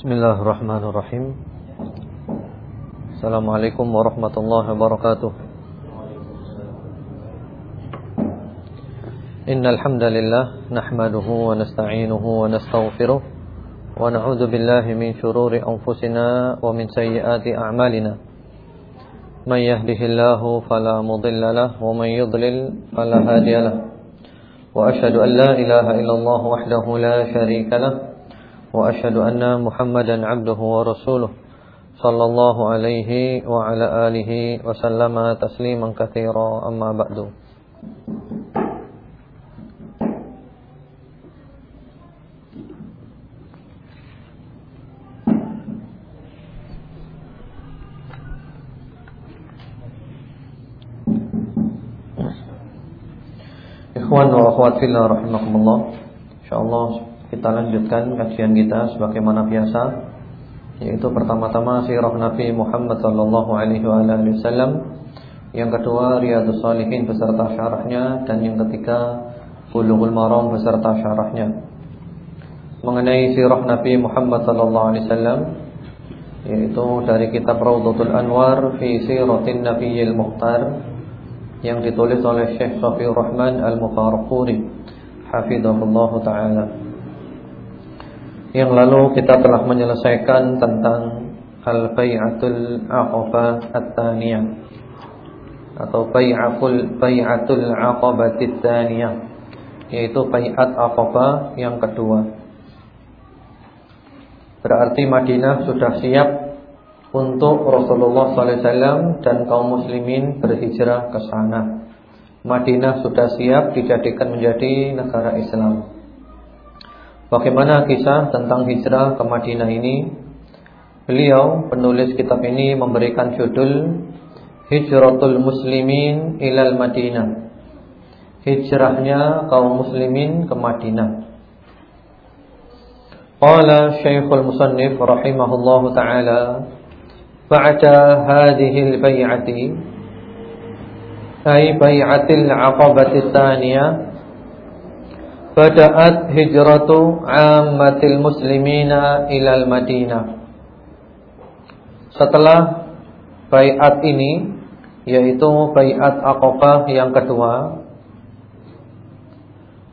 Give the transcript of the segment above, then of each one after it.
Bismillahirrahmanirrahim Assalamualaikum warahmatullahi wabarakatuh Innal hamdalillah nahmaduhu wa nasta'inuhu wa nastaghfiruh wa na'udzu billahi min shururi anfusina wa min sayyiati a'malina Man yahdihillahu fala mudilla lahu wa man yudlil fala hadiya lahu Wa ashhadu an la ilaha illallah wahdahu la sharika lahu وأشهد أن محمدا عبده ورسوله صلى الله عليه وعلى آله وسلم تسليما كثيرا. أما بعد. Ikhwan wa akhwat fillah rahimakumullah Insyaallah kita lanjutkan kajian kita sebagaimana biasa yaitu pertama-tama sirah Nabi Muhammad sallallahu alaihi wasallam, yang kedua Riyadhus Shalihin beserta syarahnya dan yang ketiga Bulughul Maram beserta syarahnya. Mengenai sirah Nabi Muhammad sallallahu alaihi wasallam yaitu dari kitab Raudhatul Anwar fi Siratin Nabiyil Mukhtar yang ditulis oleh Syekh Safiur Rahman Al-Mufarquri hafizahullah taala. Yang lalu kita telah menyelesaikan tentang Al-Bai'atul Aqabah At-Taniyah Atau Bai'atul Bai'atul Aqabah At-Taniyah Yaitu Bai'at Aqabah yang kedua. Berarti Madinah sudah siap untuk Rasulullah SAW dan kaum muslimin berhijrah ke sana. Madinah sudah siap dijadikan menjadi negara Islam Bagaimana kisah tentang hijrah ke Madinah ini? Beliau penulis kitab ini memberikan judul Hijratul Muslimin ilal Madinah. Hijrahnya kaum muslimin ke Madinah. Qala Syekhul Musannif rahimahullahu taala ba'da hadhihi al-bai'ati ay bai'atil 'aqabati tsaniyah Bada'at hijratu ammatil muslimina ilal Madinah. Setelah Bayat ini Yaitu bayat Aqabah yang kedua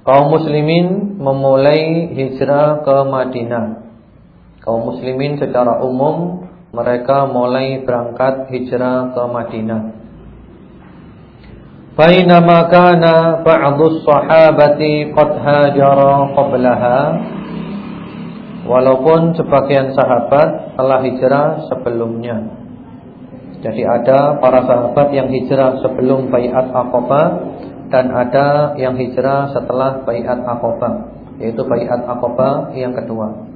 Kaum muslimin memulai hijrah ke Madinah. Kaum muslimin secara umum Mereka mulai berangkat hijrah ke Madinah Bainama kana ba'dus sahabati qad hajara qablaha. Walaupun sebagian sahabat telah hijrah sebelumnya. Jadi ada para sahabat yang hijrah sebelum Bayat Aqabah Dan ada yang hijrah setelah Bayat Aqabah Yaitu Bayat Aqabah yang kedua.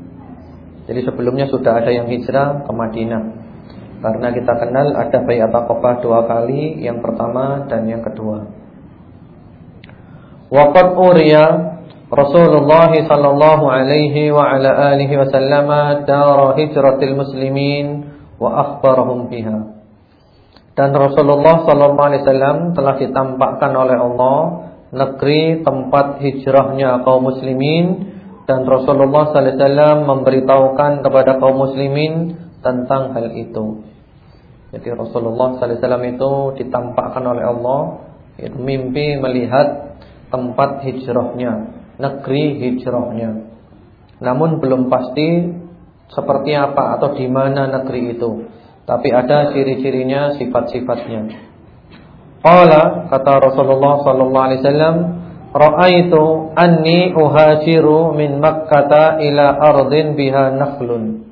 Jadi sebelumnya sudah ada yang hijrah ke Madinah karena kita kenal ada bayat Aqabah dua kali, yang pertama dan yang kedua. Waqad uriya Rasulullah sallallahu alaihi wa ala alihi wasallam dar hijratil muslimin wa akhbarahum biha. Dan Rasulullah sallallahu alaihi wasallam telah ditampakkan oleh Allah negeri tempat hijrahnya kaum muslimin dan Rasulullah sallallahu alaihi wasallam memberitahukan kepada kaum muslimin tentang hal itu. Jadi Rasulullah SAW itu ditampakkan oleh Allah itu mimpi melihat tempat hijrahnya, negeri hijrahnya. Namun belum pasti seperti apa atau di mana negeri itu. Tapi ada ciri-cirinya, sifat-sifatnya. Qala kata Rasulullah sallallahu alaihi wasallam, "Ra'aitu anni uhajiru min Makkah ila ardin biha nakhlun."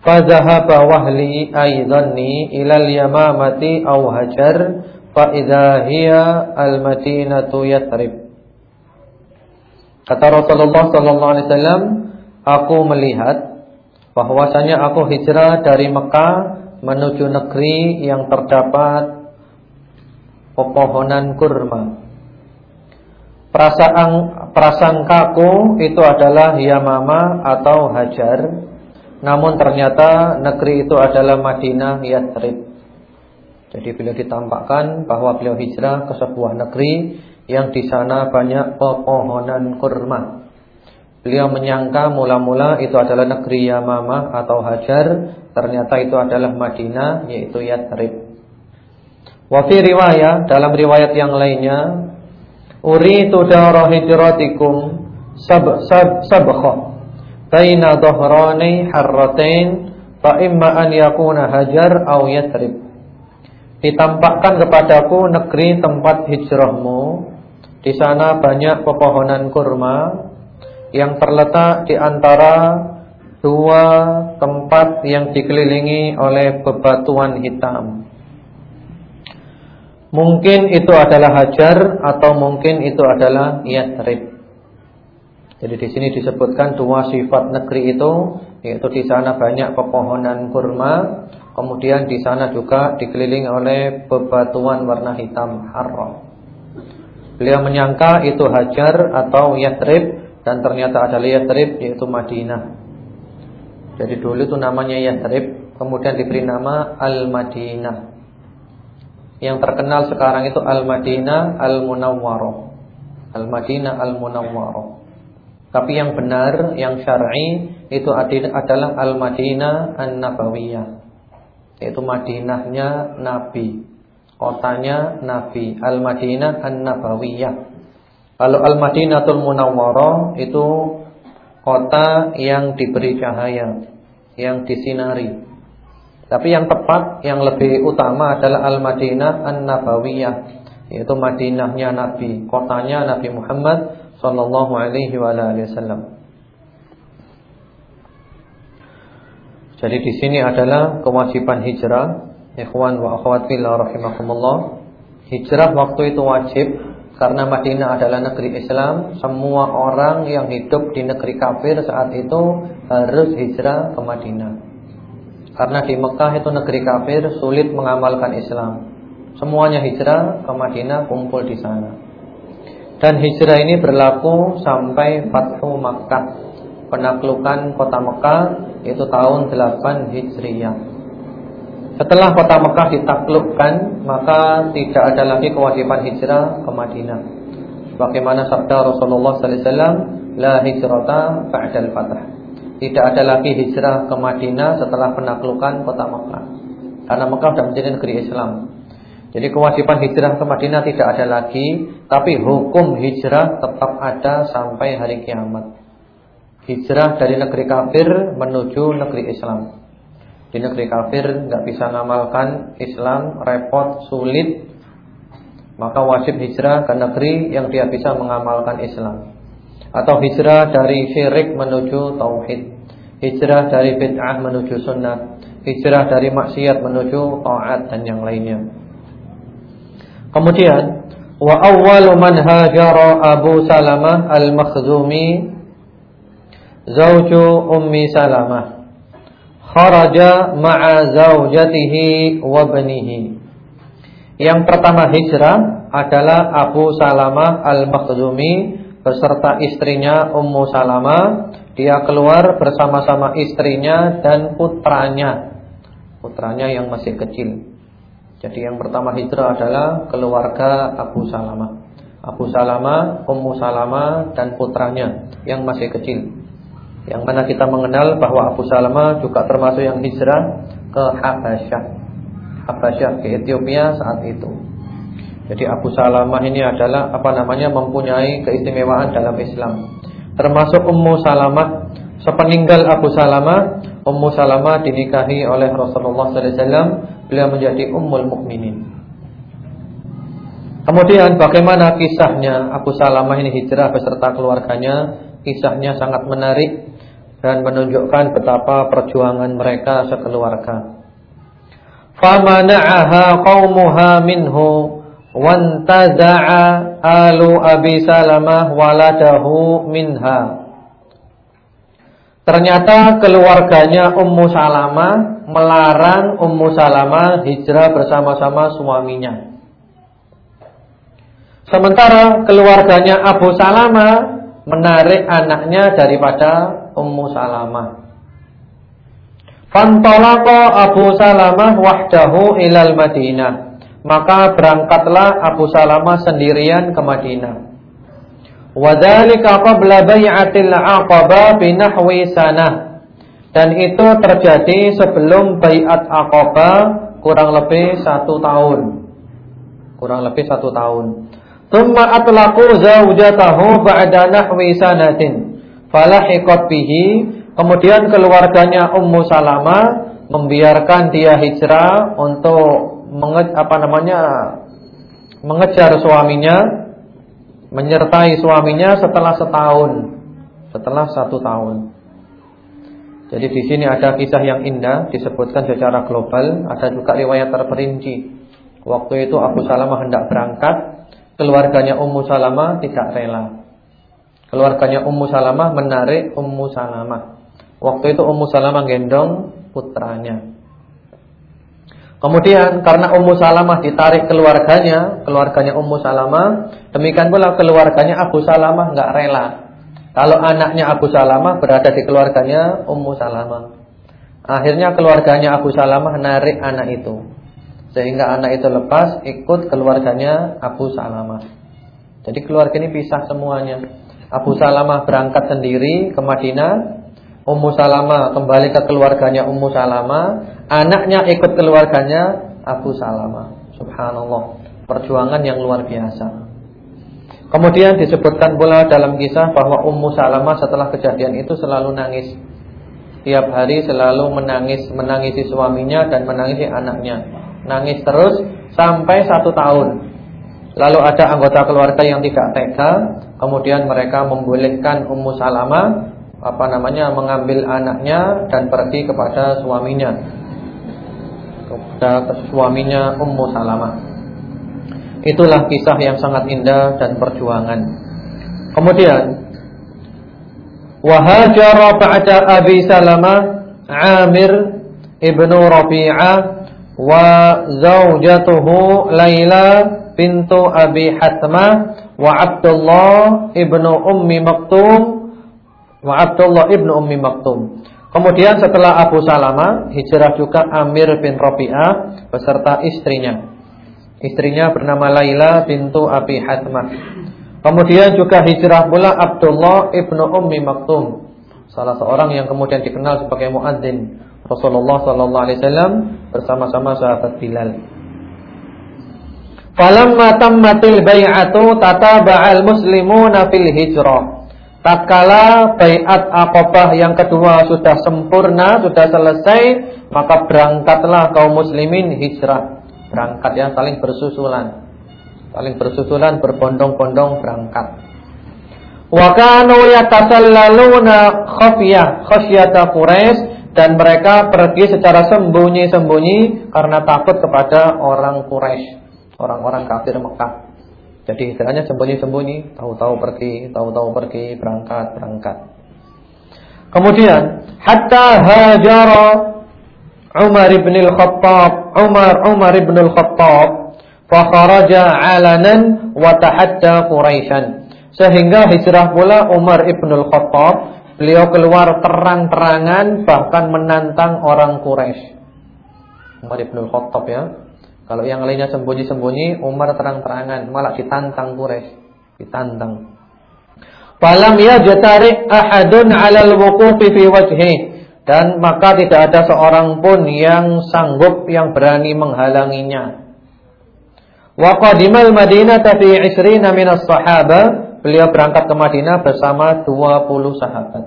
Fazahaba wahli aidhanni ilal yamamati aw hajar fa idza hiya al madinatu yathrib. Kata Rasulullah sallallahu alaihi wasallam aku melihat bahwasanya aku hijrah dari Mekah menuju negeri yang terdapat pepohonan kurma. Perasaan prasangkaku itu adalah Yamama atau Hajar namun ternyata negeri itu adalah Madinah Yathrib. Jadi beliau ditampakkan bahwa beliau hijrah ke sebuah negeri yang di sana banyak pepohonan kurma. Beliau menyangka mula-mula itu adalah negeri Yamamah atau Hajar, ternyata itu adalah Madinah yaitu Yathrib. Wa fi riwayat dalam riwayat yang lainnya, uritu dara hijratikum sab sab sabkha baina dhahrani harratain fa imma an yakuna Hajar au Yathrib. Ditampakkan kepadaku negeri tempat hijrahmu. Di sana banyak pepohonan kurma yang terletak di antara dua tempat yang dikelilingi oleh bebatuan hitam. Mungkin itu adalah Hajar atau mungkin itu adalah Yathrib. Jadi di sini disebutkan dua sifat negeri itu, yaitu di sana banyak pepohonan kurma, kemudian di sana juga dikelilingi oleh bebatuan warna hitam haram. Beliau menyangka itu Hajar atau Yathrib dan ternyata ada Yathrib yaitu Madinah. Jadi dulu itu namanya Yathrib, kemudian diberi nama Al-Madinah. Yang terkenal sekarang itu Al-Madinah Al-Munawwarah. Al-Madinah Al-Munawwarah. Tapi yang benar, yang syar'i itu adalah Al-Madinah An-Nabawiyah. Yaitu Madinahnya Nabi. Kotanya Nabi, Al-Madinah An-Nabawiyah. Kalau Al-Madinatul Munawwarah itu kota yang diberi cahaya, yang disinari. Tapi yang tepat, yang lebih utama adalah Al-Madinah An-Nabawiyah, yaitu Madinahnya Nabi, kotanya Nabi Muhammad sallallahu alaihi wasallam. Jadi di sini adalah kewajiban hijrah, ikhwan wa akhwat fillah rahimakumullah. Hijrah waktu itu wajib karena Madinah adalah negeri Islam, semua orang yang hidup di negeri kafir saat itu harus hijrah ke Madinah. Karena di Mekah itu negeri kafir, sulit mengamalkan Islam. Semuanya hijrah ke Madinah, kumpul di sana. Dan hijrah ini berlaku sampai Fathu Makkah, penaklukan kota Mekah itu tahun 8 Hijriyah. Setelah kota Mekah ditaklukkan, maka tidak ada lagi kewajiban hijrah ke Madinah. Bagaimana sabda Rasulullah wasallam, la hijrata ba'dal fath. Tidak ada lagi hijrah ke Madinah setelah penaklukan kota Mekah. Karena Mekah sudah menjadi negeri Islam. Jadi kewajiban hijrah ke Madinah tidak ada lagi, tapi hukum hijrah tetap ada sampai hari kiamat. Hijrah dari negeri kafir menuju negeri Islam. Di negeri kafir nggak bisa ngamalkan Islam, repot, sulit. Maka wajib hijrah ke negeri yang dia bisa mengamalkan Islam. Atau hijrah dari syirik menuju tauhid. Hijrah dari bid'ah menuju sunnah. Hijrah dari maksiat menuju taat dan yang lainnya. Kemudian wa awwalu man hajara Abu Salamah al-Makhzumi zauju Ummi Salamah kharaja ma'a zaujatihi wa banihi. Yang pertama hijrah adalah Abu Salamah Al-Makhzumi beserta istrinya Ummu Salamah. Dia keluar bersama-sama istrinya dan putranya. Putranya yang masih kecil. Jadi yang pertama hijrah adalah keluarga Abu Salamah. Abu Salamah, Ummu Salamah dan putranya yang masih kecil. Yang mana kita mengenal bahwa Abu Salama juga termasuk yang hijrah ke Habasyah. Habasyah ke Ethiopia saat itu. Jadi Abu Salamah ini adalah apa namanya mempunyai keistimewaan dalam Islam. Termasuk Ummu Salamah sepeninggal Abu Salamah, Ummu Salamah dinikahi oleh Rasulullah sallallahu alaihi wasallam, beliau menjadi ummul mukminin. Kemudian bagaimana kisahnya Abu Salamah ini hijrah beserta keluarganya? Kisahnya sangat menarik dan menunjukkan betapa perjuangan mereka sekeluarga. Famana'aha qaumuha minhu wantaza'a alu Abi Salamah waladahu minha. Ternyata keluarganya Ummu Salamah melarang Ummu Salamah hijrah bersama-sama suaminya. Sementara keluarganya Abu Salamah menarik anaknya daripada Ummu Salamah. Fantolaqa Abu Salamah wahdahu ilal Madinah. Maka berangkatlah Abu Salamah sendirian ke Madinah. Wadhalika qabla bai'atil aqabah binahwi sanah. Dan itu terjadi sebelum bai'at aqabah kurang lebih satu tahun. Kurang lebih satu tahun. Thumma atlaqu zawjatahu ba'da nahwi sanatin. Falahiqat bihi. Kemudian keluarganya Ummu Salamah membiarkan dia hijrah untuk menge apa namanya mengejar suaminya menyertai suaminya setelah setahun, setelah satu tahun. Jadi di sini ada kisah yang indah disebutkan secara global, ada juga riwayat terperinci. Waktu itu Abu Salamah hendak berangkat, keluarganya Ummu Salamah tidak rela. Keluarganya Ummu Salamah menarik Ummu Salamah. Waktu itu Ummu Salamah gendong putranya. Kemudian karena Ummu Salamah ditarik keluarganya, keluarganya Ummu Salamah, demikian pula keluarganya Abu Salamah enggak rela. Kalau anaknya Abu Salamah berada di keluarganya Ummu Salamah. Akhirnya keluarganya Abu Salamah narik anak itu. Sehingga anak itu lepas ikut keluarganya Abu Salamah. Jadi keluarga ini pisah semuanya. Abu Salamah berangkat sendiri ke Madinah Ummu Salama kembali ke keluarganya Ummu Salama, anaknya ikut keluarganya Abu Salama. Subhanallah, perjuangan yang luar biasa. Kemudian disebutkan pula dalam kisah bahwa Ummu Salama setelah kejadian itu selalu nangis. Tiap hari selalu menangis, menangisi suaminya dan menangisi anaknya. Nangis terus sampai satu tahun. Lalu ada anggota keluarga yang tidak tega, kemudian mereka membolehkan Ummu Salama apa namanya mengambil anaknya dan pergi kepada suaminya suaminya Ummu Salamah. Itulah kisah yang sangat indah dan perjuangan. Kemudian wahajara ba'da Abi Salamah Amir ibnu Rabi'ah wa zaujatuhu Laila bintu Abi Hatmah wa Abdullah ibnu Ummi Maktum wa Abdullah ibnu Ummi Maktum. Kemudian setelah Abu Salama hijrah juga Amir bin Rabi'ah beserta istrinya. Istrinya bernama Laila bintu Abi Hatmah. Kemudian juga hijrah pula Abdullah ibnu Ummi Maktum, salah seorang yang kemudian dikenal sebagai muadzin Rasulullah sallallahu alaihi wasallam bersama-sama sahabat Bilal. Falamma tammatil bai'atu tataba'al muslimuna fil hijrah. Tatkala bayat akobah yang kedua sudah sempurna, sudah selesai, maka berangkatlah kaum muslimin hijrah. Berangkat ya, saling bersusulan. Saling bersusulan, berbondong-bondong berangkat. Wa kanu yatasallaluna khafiyah khasyata Quraisy dan mereka pergi secara sembunyi-sembunyi karena takut kepada orang Quraisy, orang-orang kafir Mekah. Jadi istilahnya sembunyi-sembunyi, tahu-tahu pergi, tahu-tahu pergi, berangkat, berangkat. Kemudian hatta hajara Umar bin Al-Khattab, Umar Umar bin Al-Khattab fa kharaja 'alanan wa tahadda Quraisyan. Sehingga hijrah pula Umar bin Al-Khattab, beliau keluar terang-terangan bahkan menantang orang Quraisy. Umar bin Al-Khattab ya, kalau yang lainnya sembunyi-sembunyi, Umar terang-terangan, malah ditantang Quraisy, ditantang. Falam yajtari ahadun 'alal wuqufi fi wajhi dan maka tidak ada seorang pun yang sanggup yang berani menghalanginya. Wa qadimal Madinah fi 20 minas sahaba, beliau berangkat ke Madinah bersama 20 sahabat.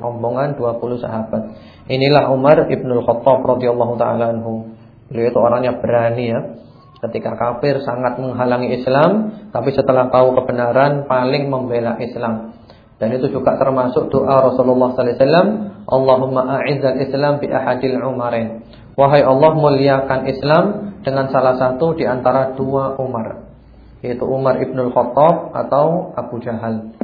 Rombongan 20 sahabat. Inilah Umar Ibnul Khattab radhiyallahu taala anhu. Beliau itu orangnya berani ya. Ketika kafir sangat menghalangi Islam, tapi setelah tahu kebenaran paling membela Islam. Dan itu juga termasuk doa Rasulullah sallallahu alaihi wasallam, Allahumma a'izzal Islam bi ahadil umarin. Wahai Allah muliakan Islam dengan salah satu di antara dua Umar, yaitu Umar Ibnul Khattab atau Abu Jahal.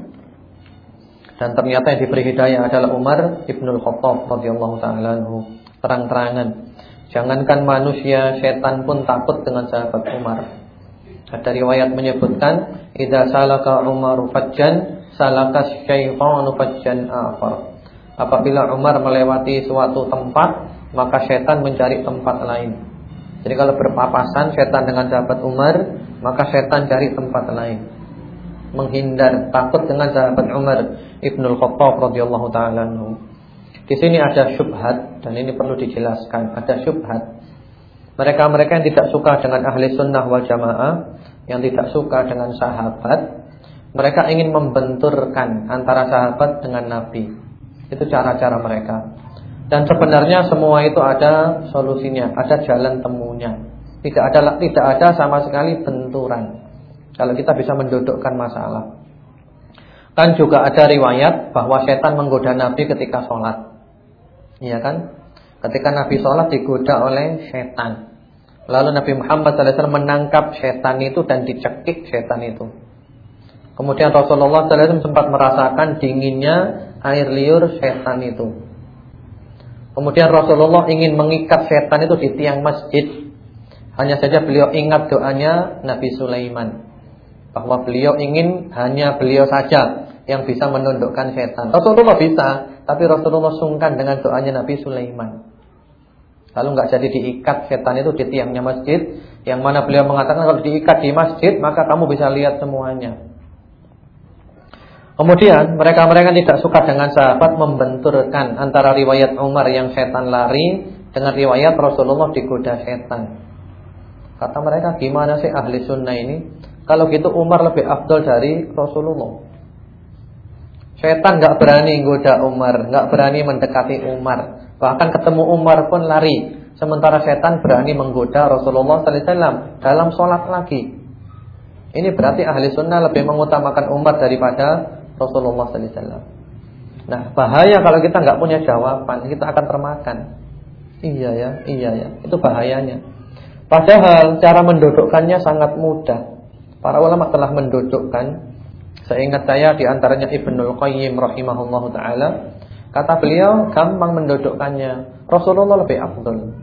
Dan ternyata yang diberi hidayah adalah Umar Ibnul Khattab radhiyallahu taala. Terang-terangan Jangankan manusia, setan pun takut dengan sahabat Umar. Ada riwayat menyebutkan, "Idza salaka Umar fajjan, salaka syaitanu fajjan akhar." Apabila Umar melewati suatu tempat, maka setan mencari tempat lain. Jadi kalau berpapasan setan dengan sahabat Umar, maka setan cari tempat lain. menghindar, takut dengan sahabat Umar Ibnul Khattab radhiyallahu taala Di sini ada syubhat dan ini perlu dijelaskan, ada syubhat. Mereka-mereka yang tidak suka dengan ahli sunnah wal jamaah, yang tidak suka dengan sahabat, mereka ingin membenturkan antara sahabat dengan Nabi. Itu cara-cara mereka. Dan sebenarnya semua itu ada solusinya, ada jalan temunya. Tidak ada tidak ada sama sekali benturan. Kalau kita bisa mendudukkan masalah. Kan juga ada riwayat bahwa setan menggoda Nabi ketika sholat. Iya kan? Ketika Nabi sholat digoda oleh setan. Lalu Nabi Muhammad SAW menangkap setan itu dan dicekik setan itu. Kemudian Rasulullah SAW sempat merasakan dinginnya air liur setan itu. Kemudian Rasulullah ingin mengikat setan itu di tiang masjid. Hanya saja beliau ingat doanya Nabi Sulaiman. Bahwa beliau ingin hanya beliau saja yang bisa menundukkan setan. Rasulullah bisa, tapi Rasulullah sungkan dengan doanya Nabi Sulaiman. Lalu nggak jadi diikat setan itu di tiangnya masjid, yang mana beliau mengatakan kalau diikat di masjid maka kamu bisa lihat semuanya. Kemudian mereka-mereka tidak suka dengan sahabat membenturkan antara riwayat Umar yang setan lari dengan riwayat Rasulullah digoda setan. Kata mereka gimana sih ahli sunnah ini? Kalau gitu Umar lebih afdol dari Rasulullah. Setan nggak berani goda Umar, nggak berani mendekati Umar. Bahkan ketemu Umar pun lari. Sementara setan berani menggoda Rasulullah sallallahu alaihi wasallam dalam sholat lagi. Ini berarti ahli sunnah lebih mengutamakan Umar daripada Rasulullah sallallahu alaihi wasallam. Nah, bahaya kalau kita nggak punya jawaban, kita akan termakan. Iya ya, iya ya. Itu bahayanya. Padahal cara mendudukkannya sangat mudah. Para ulama telah mendudukkan. Seingat saya di antaranya Ibnul Qayyim rahimahullahu taala Kata beliau gampang mendudukkannya. Rasulullah lebih afdol.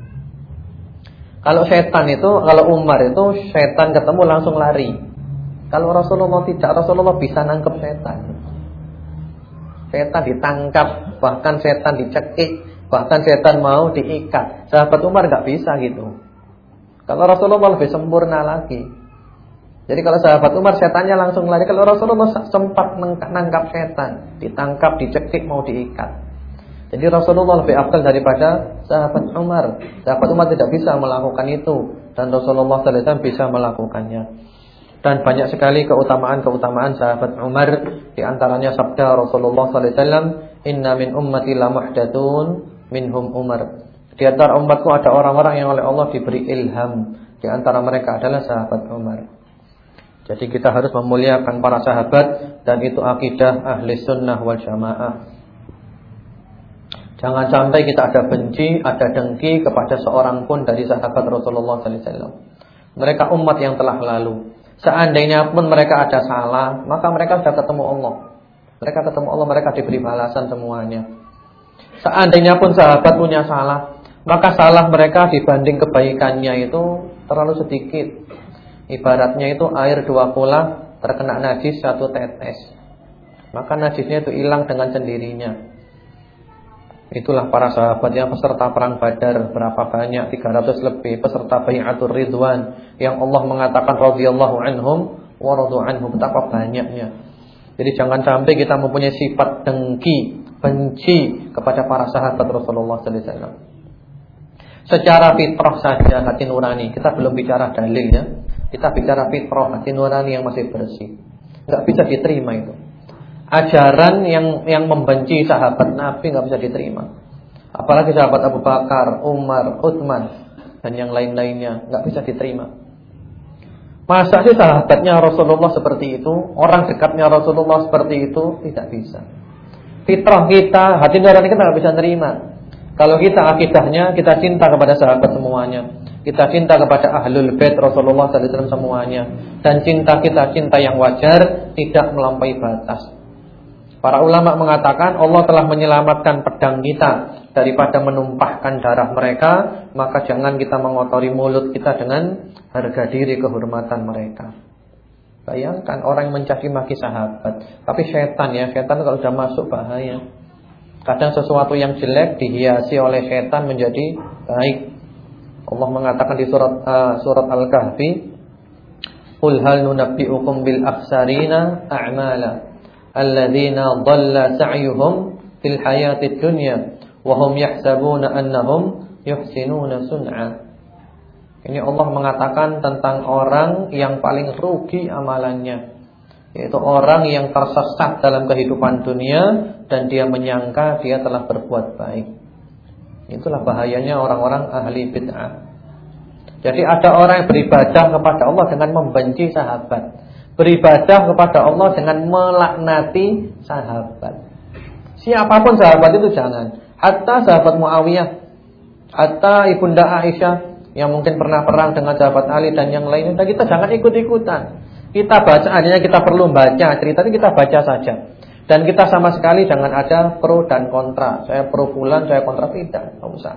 Kalau setan itu, kalau Umar itu setan ketemu langsung lari. Kalau Rasulullah tidak, Rasulullah bisa nangkep setan. Setan ditangkap, bahkan setan dicekik, bahkan setan mau diikat. Sahabat Umar nggak bisa gitu. Kalau Rasulullah lebih sempurna lagi. Jadi kalau sahabat Umar setannya langsung lari. Kalau Rasulullah sempat menangkap setan, ditangkap, dicekik, mau diikat. Jadi Rasulullah lebih afdal daripada sahabat Umar. Sahabat Umar tidak bisa melakukan itu dan Rasulullah SAW bisa melakukannya. Dan banyak sekali keutamaan-keutamaan sahabat Umar di antaranya sabda Rasulullah SAW, "Inna min ummati la muhdatsun minhum Umar." Di antara umatku ada orang-orang yang oleh Allah diberi ilham. Di antara mereka adalah sahabat Umar. Jadi kita harus memuliakan para sahabat dan itu akidah ahli sunnah wal jamaah. Jangan sampai kita ada benci, ada dengki kepada seorang pun dari sahabat Rasulullah SAW. Mereka umat yang telah lalu. Seandainya pun mereka ada salah, maka mereka sudah ketemu Allah. Mereka ketemu Allah, mereka diberi balasan semuanya. Seandainya pun sahabat punya salah, maka salah mereka dibanding kebaikannya itu terlalu sedikit. Ibaratnya itu air dua pula terkena najis satu tetes. Maka najisnya itu hilang dengan sendirinya. Itulah para sahabat yang peserta perang Badar berapa banyak 300 lebih peserta Bai'atul Ridwan yang Allah mengatakan radhiyallahu anhum wa anhum betapa banyaknya. Jadi jangan sampai kita mempunyai sifat dengki, benci kepada para sahabat Rasulullah sallallahu alaihi wasallam. Secara fitrah saja hati nurani, kita belum bicara dalilnya. Kita bicara fitrah hati nurani yang masih bersih. Enggak bisa diterima itu. Ajaran yang yang membenci sahabat Nabi enggak bisa diterima. Apalagi sahabat Abu Bakar, Umar, Utsman dan yang lain-lainnya enggak bisa diterima. Masa sih sahabatnya Rasulullah seperti itu, orang dekatnya Rasulullah seperti itu tidak bisa. Fitrah kita, hati nurani kita enggak bisa terima. Kalau kita akidahnya kita cinta kepada sahabat semuanya. Kita cinta kepada ahlul bait Rasulullah SAW semuanya dan cinta kita cinta yang wajar, tidak melampaui batas. Para ulama mengatakan Allah telah menyelamatkan pedang kita daripada menumpahkan darah mereka, maka jangan kita mengotori mulut kita dengan harga diri kehormatan mereka. Bayangkan orang mencaci maki sahabat, tapi setan ya, setan kalau sudah masuk bahaya. Kadang sesuatu yang jelek dihiasi oleh setan menjadi baik. Allah mengatakan di surat uh, surat Al-Kahfi, Qul hal nunabbi'ukum bil akhsarina a'mala alladzina dhalla sa'yuhum fil hayatid dunya wa hum yahsabuna annahum yuhsinuna sun'a. Ini Allah mengatakan tentang orang yang paling rugi amalannya Yaitu orang yang tersesat dalam kehidupan dunia Dan dia menyangka dia telah berbuat baik Itulah bahayanya orang-orang ahli bid'ah. Jadi ada orang yang beribadah kepada Allah dengan membenci sahabat. Beribadah kepada Allah dengan melaknati sahabat. Siapa pun sahabat itu jangan. Hatta sahabat Muawiyah Hatta ibunda Aisyah yang mungkin pernah perang dengan sahabat Ali dan yang lainnya, kita jangan ikut-ikutan. Kita baca, hanya kita perlu baca cerita ini kita baca saja. Dan kita sama sekali jangan ada pro dan kontra. Saya pro bulan, saya kontra tidak, tidak usah.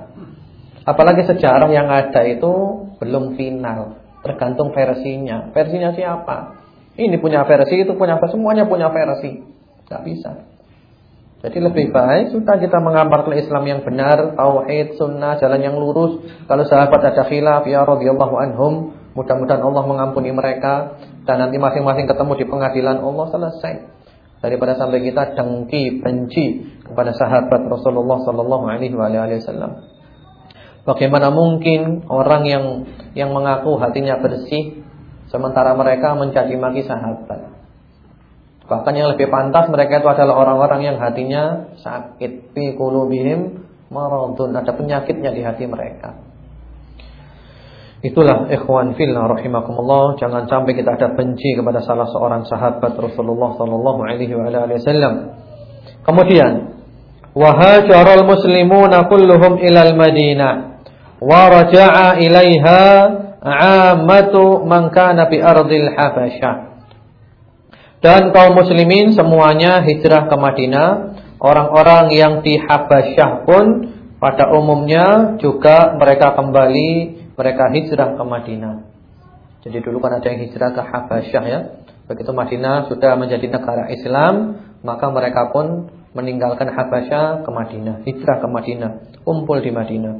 Apalagi sejarah yang ada itu belum final, tergantung versinya. Versinya siapa? Ini punya versi, itu punya versi, semuanya punya versi. Tidak bisa. Jadi lebih baik sudah kita mengamalkan Islam yang benar, tauhid, sunnah, jalan yang lurus. Kalau sahabat ada khilaf ya radhiyallahu anhum, mudah-mudahan Allah mengampuni mereka dan nanti masing-masing ketemu di pengadilan Allah selesai. Daripada sampai kita dengki, benci kepada sahabat Rasulullah sallallahu alaihi wasallam. Bagaimana mungkin orang yang yang mengaku hatinya bersih sementara mereka mencaci maki sahabat? Bahkan yang lebih pantas mereka itu adalah orang-orang yang hatinya sakit. Fi qulubihim maradun, ada penyakitnya di hati mereka. Itulah ikhwan fillah rahimakumullah, jangan sampai kita ada benci kepada salah seorang sahabat Rasulullah sallallahu alaihi wasallam. Kemudian, wa hajaral muslimuna kulluhum ilal Madinah wa raja'a ilaiha 'ammatu man kana bi ardil Habasyah. Dan kaum muslimin semuanya hijrah ke Madinah Orang-orang yang di Habasyah pun pada umumnya juga mereka kembali mereka hijrah ke Madinah. Jadi dulu kan ada yang hijrah ke Habasyah ya. Begitu Madinah sudah menjadi negara Islam, maka mereka pun meninggalkan Habasyah ke Madinah, hijrah ke Madinah, kumpul di Madinah.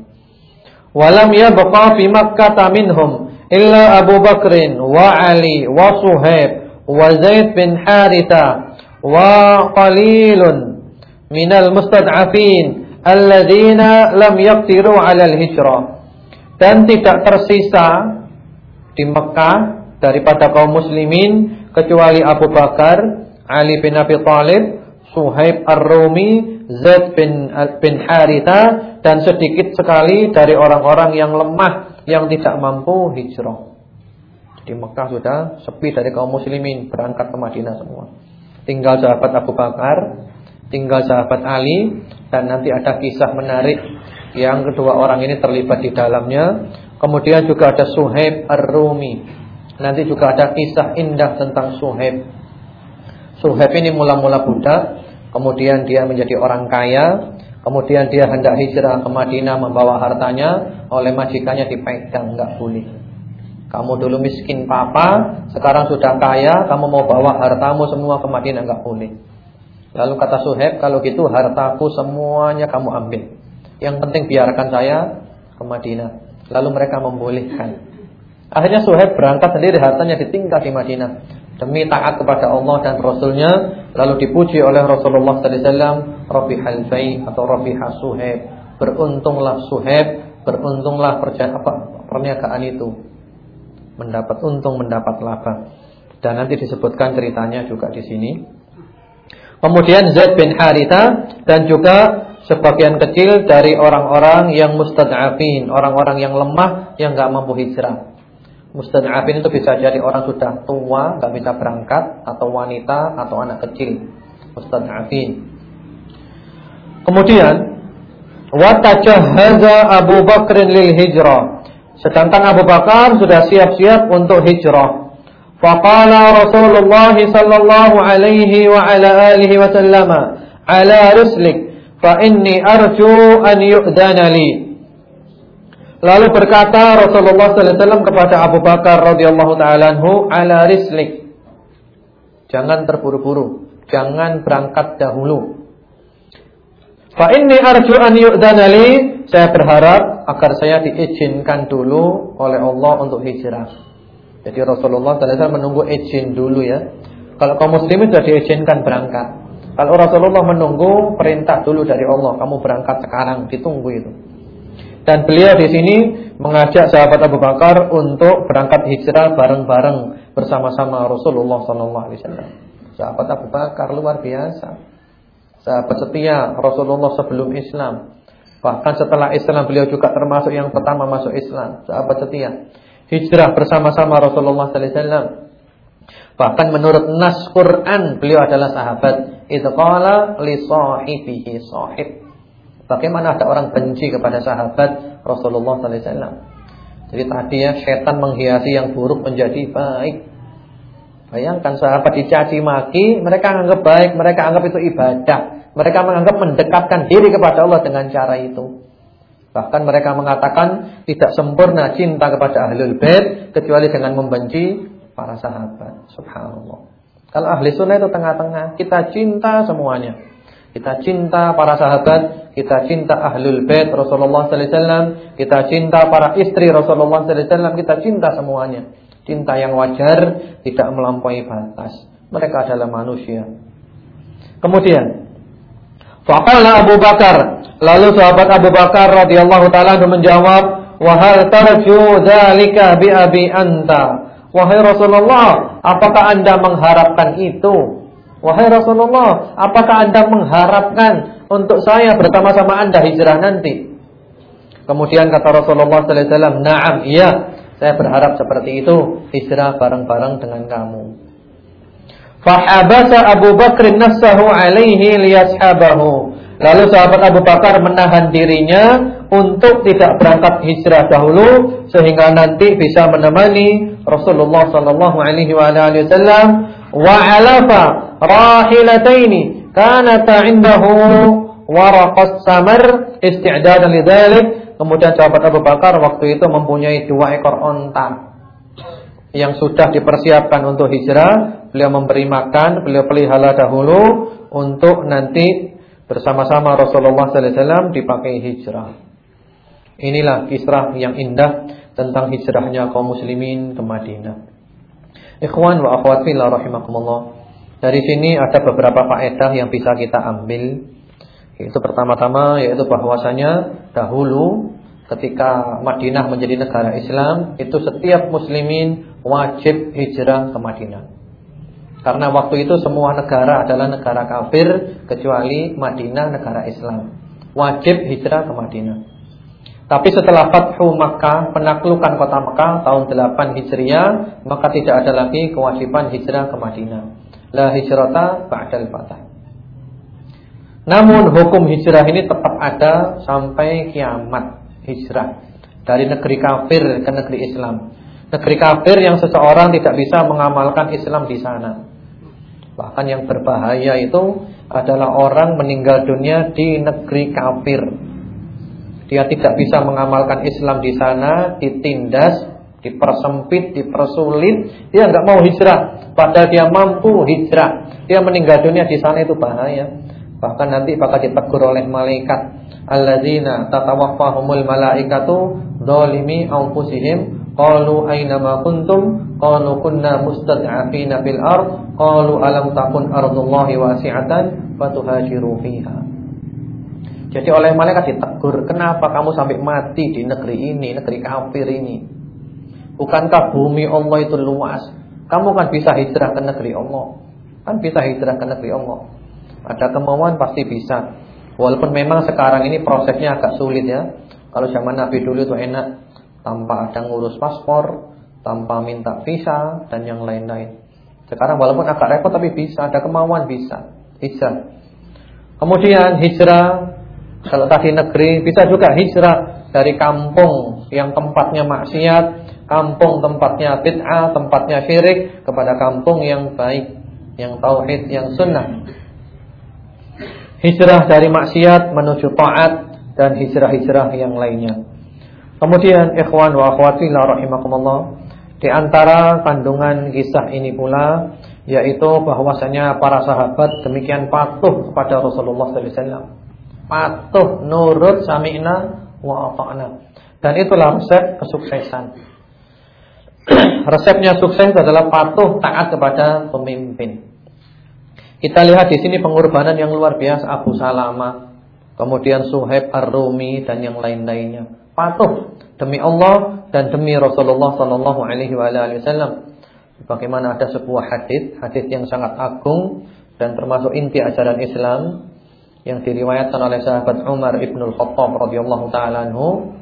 Walam yabqa fi Makkah minhum illa Abu Bakrin wa Ali wa Suhaib wa Zaid bin Haritha wa qalilun minal mustad'afin alladziina lam yaqtiru 'ala al-hijrah dan tidak tersisa di Mekah daripada kaum muslimin kecuali Abu Bakar, Ali bin Abi Thalib, Suhaib Ar-Rumi, Zaid bin bin Haritha dan sedikit sekali dari orang-orang yang lemah yang tidak mampu hijrah. Di Mekah sudah sepi dari kaum muslimin Berangkat ke Madinah semua Tinggal sahabat Abu Bakar Tinggal sahabat Ali Dan nanti ada kisah menarik Yang kedua orang ini terlibat di dalamnya. Kemudian juga ada Suhaib Ar-Rumi. Nanti juga ada kisah indah tentang Suhaib. Suhaib ini mula-mula budak Kemudian dia menjadi orang kaya. Kemudian dia hendak hijrah ke Madinah Membawa hartanya. Oleh majikannya dipegang, enggak boleh. Kamu dulu miskin papa, sekarang sudah kaya, kamu mau bawa hartamu semua ke Madinah enggak boleh. Lalu kata Suhaib, kalau gitu hartaku semuanya kamu ambil. Yang penting biarkan saya ke Madinah. Lalu mereka membolehkan. Akhirnya Suhaib berangkat sendiri, hartanya ditinggal di Madinah. Demi taat kepada Allah dan Rasulnya Lalu dipuji oleh Rasulullah SAW Rabi Halfai atau Rabi Hasuhaib Beruntunglah Suhaib Beruntunglah perniagaan itu mendapat untung, mendapat laba. Dan nanti disebutkan ceritanya juga di sini. Kemudian Zaid bin Haritha dan juga sebagian kecil dari orang-orang yang mustad'afin, orang-orang yang lemah yang enggak mampu hijrah. Mustad'afin itu bisa jadi orang sudah tua, enggak bisa berangkat atau wanita atau anak kecil. Mustad'afin. Kemudian wa tajahhaza Abu Bakr lil hijrah. Sedangkan Abu Bakar sudah siap-siap untuk hijrah. Faqala Rasulullah sallallahu alaihi wa ala alihi wasallam, "Ala rislik, fa inni arju an yu'dana li." Lalu berkata Rasulullah sallallahu alaihi wasallam kepada Abu Bakar radhiyallahu taala anhu, "Ala rislik." Jangan terburu-buru, jangan berangkat dahulu. Fa inni arju an yu'dana li, saya berharap agar saya diizinkan dulu oleh Allah untuk hijrah. Jadi Rasulullah SAW menunggu izin dulu ya. Kalau kaum muslimin sudah diizinkan berangkat. Kalau Rasulullah menunggu perintah dulu dari Allah, kamu berangkat sekarang, ditunggu itu. Dan beliau di sini mengajak sahabat Abu Bakar untuk berangkat hijrah bareng-bareng bersama-sama Rasulullah SAW. Sahabat Abu Bakar luar biasa. Sahabat setia Rasulullah sebelum Islam. Bahkan setelah Islam beliau juga termasuk yang pertama masuk Islam. Sahabat setia. Hijrah bersama-sama Rasulullah SAW. Bahkan menurut nas Quran beliau adalah sahabat. Itu qala li sahibihi sahib. Bagaimana ada orang benci kepada sahabat Rasulullah sallallahu alaihi wasallam? Jadi tadi ya setan menghiasi yang buruk menjadi baik. Bayangkan sahabat dicaci maki, mereka anggap baik, mereka anggap itu ibadah. Mereka menganggap mendekatkan diri kepada Allah dengan cara itu. Bahkan mereka mengatakan tidak sempurna cinta kepada ahlul bait kecuali dengan membenci para sahabat. Subhanallah. Kalau ahli sunnah itu tengah-tengah. Kita cinta semuanya. Kita cinta para sahabat, kita cinta ahlul bait Rasulullah sallallahu alaihi wasallam, kita cinta para istri Rasulullah sallallahu alaihi wasallam, kita cinta semuanya. Cinta yang wajar, tidak melampaui batas. Mereka adalah manusia. Kemudian Faqala Abu Bakar, lalu sahabat Abu Bakar radhiyallahu taala menjawab, "Wa hal tarju dzalika bi abi anta?" Wahai Rasulullah, apakah Anda mengharapkan itu? Wahai Rasulullah, apakah Anda mengharapkan untuk saya bersama-sama Anda hijrah nanti? Kemudian kata Rasulullah sallallahu alaihi wasallam, "Na'am, iya, saya berharap seperti itu, hijrah bareng-bareng dengan kamu." Fahabasa Abu Bakr nafsahu alaihi liyashabahu. Lalu sahabat Abu Bakar menahan dirinya untuk tidak berangkat hijrah dahulu sehingga nanti bisa menemani Rasulullah sallallahu alaihi wasallam. Wa alafa rahilataini kanata indahu waraqas samar isti'dadan lidzalik kemudian sahabat Abu Bakar waktu itu mempunyai dua ekor onta yang sudah dipersiapkan untuk hijrah. Beliau memberi makan beliau pelihara dahulu untuk nanti bersama-sama Rasulullah wasallam dipakai hijrah. Inilah kisah yang indah tentang hijrahnya kaum muslimin ke Madinah. Ikhwan wa akhwat fillah rahimakumullah. Dari sini ada beberapa faedah yang bisa kita ambil. Itu pertama-tama yaitu bahwasanya dahulu ketika Madinah menjadi negara Islam, itu setiap muslimin wajib hijrah ke Madinah. Karena waktu itu semua negara adalah negara kafir kecuali Madinah negara Islam. Wajib hijrah ke Madinah. Tapi setelah Fathu Makkah, penaklukan kota Makkah tahun 8 Hijriah, maka tidak ada lagi kewajiban hijrah ke Madinah. La hijrata ba'dal fatah. Namun hukum hijrah ini tetap ada sampai kiamat hijrah dari negeri kafir ke negeri Islam. Negeri kafir yang seseorang tidak bisa mengamalkan Islam di sana. Bahkan yang berbahaya itu adalah orang meninggal dunia di negeri kafir. Dia tidak bisa mengamalkan Islam di sana, ditindas, dipersempit, dipersulit. Dia nggak mau hijrah, padahal dia mampu hijrah. Dia meninggal dunia di sana itu bahaya. Bahkan nanti bakal ditegur oleh malaikat. Alladzina tatawaffahumul malaikatu dzalimi anfusihim Qalu aina ma kuntum? Qalu kunna mustad'afina fil ard. Qalu alam takun ardullahi wasi'atan fatuhajiru fiha. Jadi oleh malaikat ditegur, kenapa kamu sampai mati di negeri ini, negeri kafir ini? Bukankah bumi Allah itu luas? Kamu kan bisa hijrah ke negeri Allah. Kan bisa hijrah ke negeri Allah. Ada kemauan pasti bisa. Walaupun memang sekarang ini prosesnya agak sulit ya. Kalau zaman Nabi dulu itu enak tanpa ada ngurus paspor, tanpa minta visa dan yang lain-lain. Sekarang walaupun agak repot tapi bisa, ada kemauan bisa, bisa. Kemudian hijrah kalau tadi negeri bisa juga hijrah dari kampung yang tempatnya maksiat, kampung tempatnya bid'ah, tempatnya syirik kepada kampung yang baik, yang tauhid, yang sunnah. Hijrah dari maksiat menuju taat dan hijrah-hijrah yang lainnya. Kemudian ikhwan wa akhwati la rahimakumullah di antara kandungan kisah ini pula yaitu bahwasanya para sahabat demikian patuh kepada Rasulullah sallallahu alaihi wasallam. Patuh nurut sami'na wa ata'na. Dan itulah resep kesuksesan. resepnya sukses adalah patuh taat kepada pemimpin. Kita lihat di sini pengorbanan yang luar biasa Abu Salama, kemudian Suhaib Ar-Rumi dan yang lain-lainnya. Patuh demi Allah dan demi Rasulullah sallallahu alaihi wasallam. Bagaimana ada sebuah hadis, hadis yang sangat agung dan termasuk inti ajaran Islam yang diriwayatkan oleh sahabat Umar Ibn Al-Khattab radhiyallahu taala anhu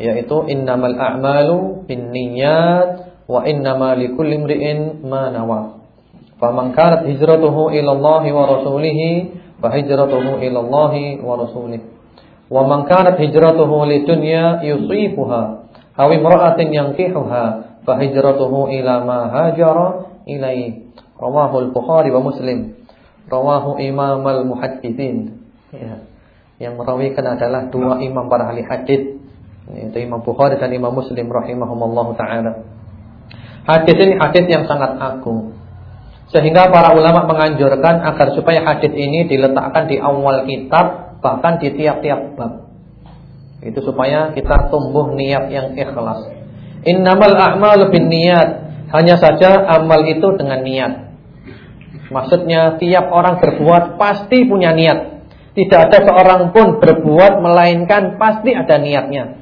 yaitu innamal a'malu binniyat wa innama likulli imri'in ma nawa. Faman kanat hijratuhu ila Allah wa rasulih fa hijratuhu ila wa rasulih. Wa man kanat hijratuhu lidunya yusifuha aw imra'atin yankihuha fa hijratuhu ila ma hajara ilaihi. Rawahu al-Bukhari wa Muslim. Rawahu Imam al-Muhadditsin. Ya. Yang merawikan adalah dua imam para ahli hadis yaitu Imam Bukhari dan Imam Muslim rahimahumallahu taala. Hadis ini hadis yang sangat agung. Sehingga para ulama menganjurkan agar supaya hadis ini diletakkan di awal kitab bahkan di tiap-tiap bab. Itu supaya kita tumbuh niat yang ikhlas. Innamal a'malu binniyat. Hanya saja amal itu dengan niat. Maksudnya tiap orang berbuat pasti punya niat. Tidak ada seorang pun berbuat melainkan pasti ada niatnya.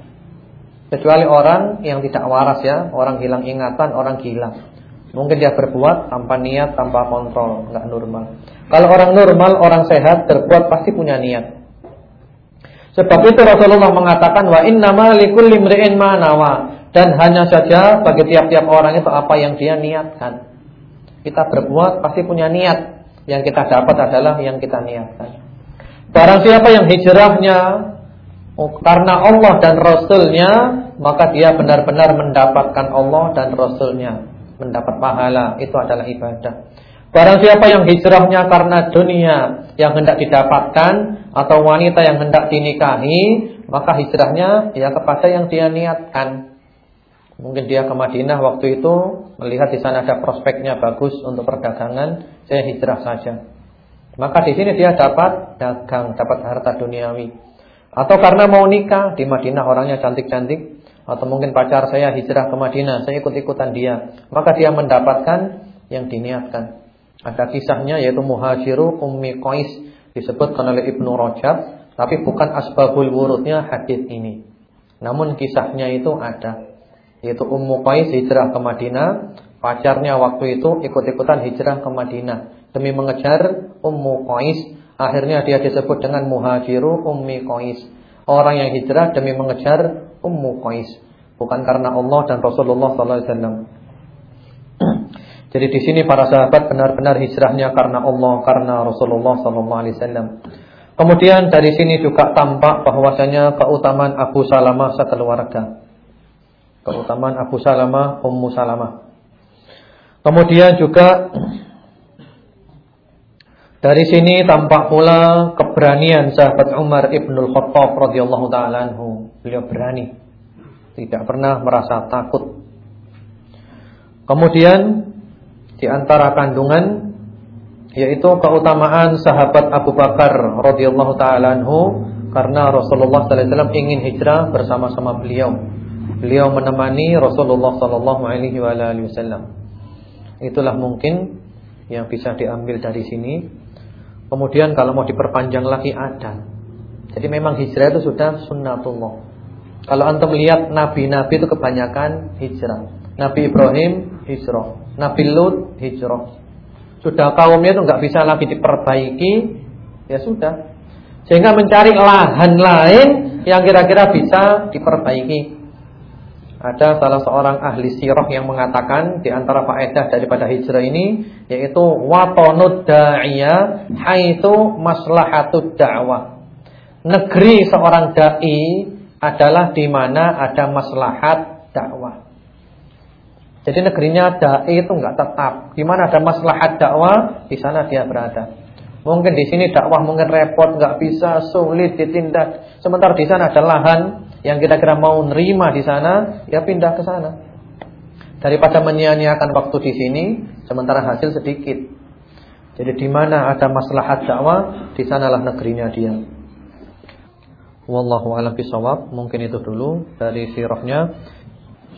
Kecuali orang yang tidak waras ya, orang hilang ingatan, orang gila. Mungkin dia berbuat tanpa niat, tanpa kontrol, nggak normal. Kalau orang normal, orang sehat, berbuat pasti punya niat. Sebab itu Rasulullah mengatakan wa innama likulli imri'in ma nawa dan hanya saja bagi tiap-tiap orang itu apa yang dia niatkan. Kita berbuat pasti punya niat. Yang kita dapat adalah yang kita niatkan. Barang siapa yang hijrahnya oh, karena Allah dan Rasulnya, maka dia benar-benar mendapatkan Allah dan Rasulnya mendapat pahala itu adalah ibadah. Barang siapa yang hijrahnya karena dunia yang hendak didapatkan atau wanita yang hendak dinikahi, maka hijrahnya ya kepada yang dia niatkan. Mungkin dia ke Madinah waktu itu melihat di sana ada prospeknya bagus untuk perdagangan, saya hijrah saja. Maka di sini dia dapat dagang, dapat harta duniawi. Atau karena mau nikah di Madinah orangnya cantik-cantik, atau mungkin pacar saya hijrah ke Madinah, saya ikut-ikutan dia, maka dia mendapatkan yang diniatkan. Ada kisahnya yaitu Muhajiru Ummi Qais disebutkan oleh Ibnu Rajab, tapi bukan asbabul wurudnya hadis ini. Namun kisahnya itu ada, yaitu Ummu Qais hijrah ke Madinah, pacarnya waktu itu ikut-ikutan hijrah ke Madinah demi mengejar Ummu Qais. Akhirnya dia disebut dengan Muhajiru Ummi Qais. Orang yang hijrah demi mengejar Ummu Qais, bukan karena Allah dan Rasulullah sallallahu alaihi wasallam. Jadi di sini para sahabat benar-benar hijrahnya karena Allah, karena Rasulullah sallallahu alaihi wasallam. Kemudian dari sini juga tampak bahwasanya keutamaan Abu Salamah sekeluarga. Keutamaan Abu Salamah, Ummu Salamah. Kemudian juga dari sini tampak pula keberanian sahabat Umar Ibnul Khattab radhiyallahu taala anhu. Beliau berani. Tidak pernah merasa takut. Kemudian di antara kandungan yaitu keutamaan sahabat Abu Bakar radhiyallahu taala anhu karena Rasulullah sallallahu alaihi wasallam ingin hijrah bersama-sama beliau. Beliau menemani Rasulullah sallallahu alaihi wasallam. Itulah mungkin yang bisa diambil dari sini Kemudian kalau mau diperpanjang lagi ada. Jadi memang hijrah itu sudah sunnatullah. Kalau antum lihat nabi-nabi itu kebanyakan hijrah. Nabi Ibrahim hijrah, Nabi Lut hijrah. Sudah kaumnya itu nggak bisa lagi diperbaiki, ya sudah. Sehingga mencari lahan lain yang kira-kira bisa diperbaiki. Ada salah seorang ahli sirah yang mengatakan di antara faedah daripada hijrah ini yaitu watanud da'iyah haitsu maslahatud da'wah. Negeri seorang dai adalah di mana ada maslahat dakwah. Jadi negerinya dai itu enggak tetap. Di mana ada maslahat dakwah, di sana dia berada. Mungkin di sini dakwah mungkin repot, enggak bisa, sulit ditindak. Sementara di sana ada lahan yang kira-kira mau nerima di sana, ya pindah ke sana. Daripada menyia-nyiakan waktu di sini, sementara hasil sedikit. Jadi di mana ada maslahat dakwah, di sanalah negerinya dia. Wallahu a'lam bishawab. Mungkin itu dulu dari sirahnya.